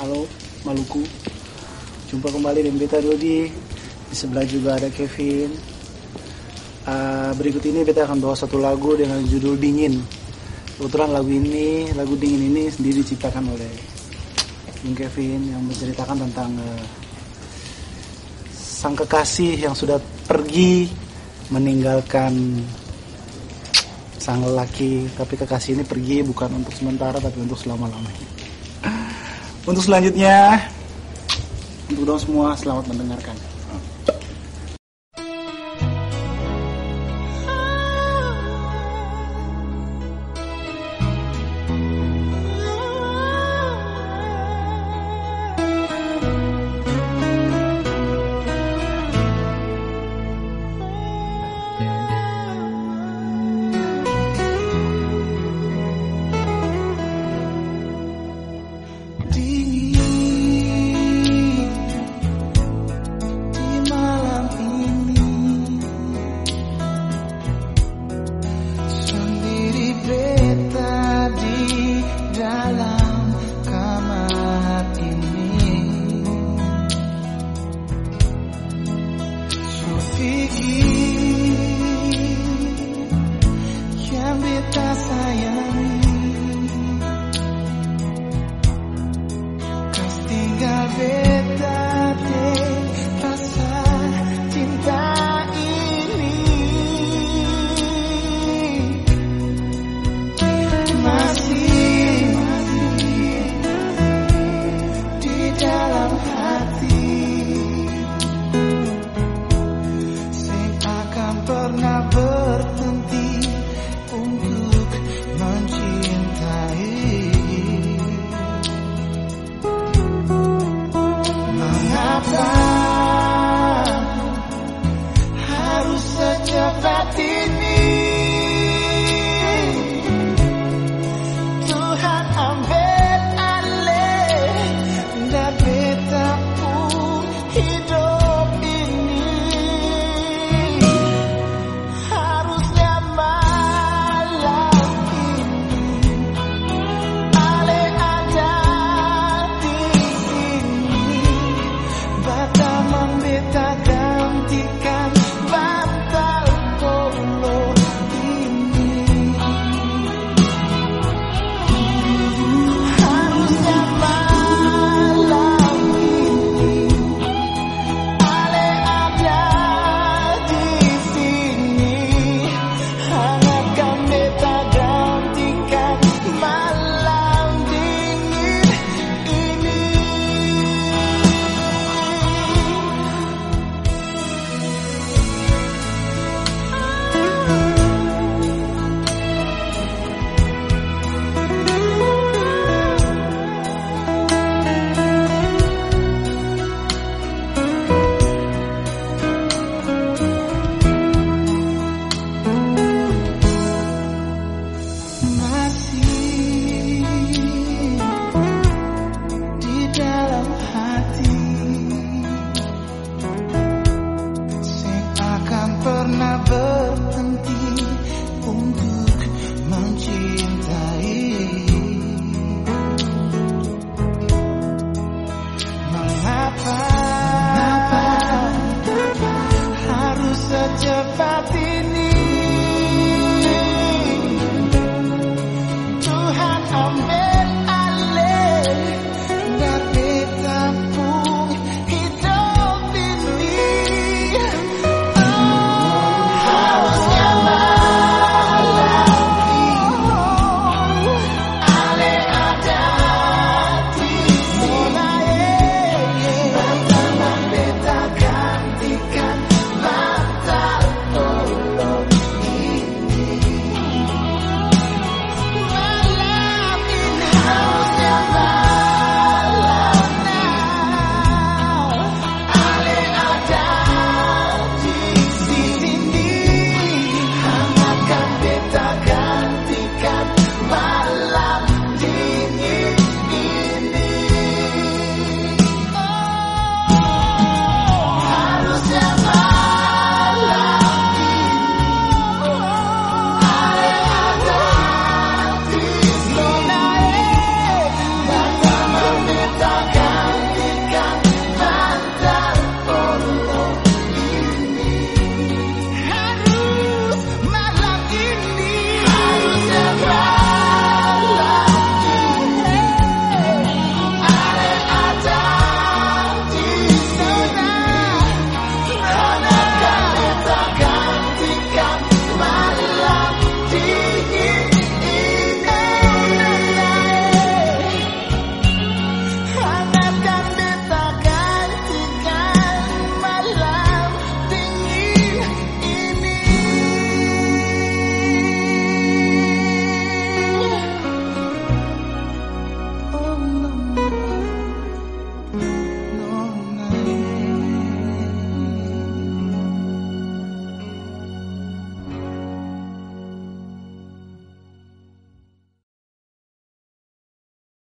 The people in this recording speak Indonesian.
Halo Maluku. Jumpa kembali dengan Beta Dodi. Di sebelah juga ada Kevin. Uh, berikut ini Beta akan bawa satu lagu dengan judul Dingin. Kebetulan lagu ini, lagu Dingin ini sendiri diciptakan oleh Bung Kevin yang menceritakan tentang uh, sang kekasih yang sudah pergi meninggalkan sang lelaki tapi kekasih ini pergi bukan untuk sementara tapi untuk selama-lamanya untuk selanjutnya untuk semua selamat mendengarkan fique never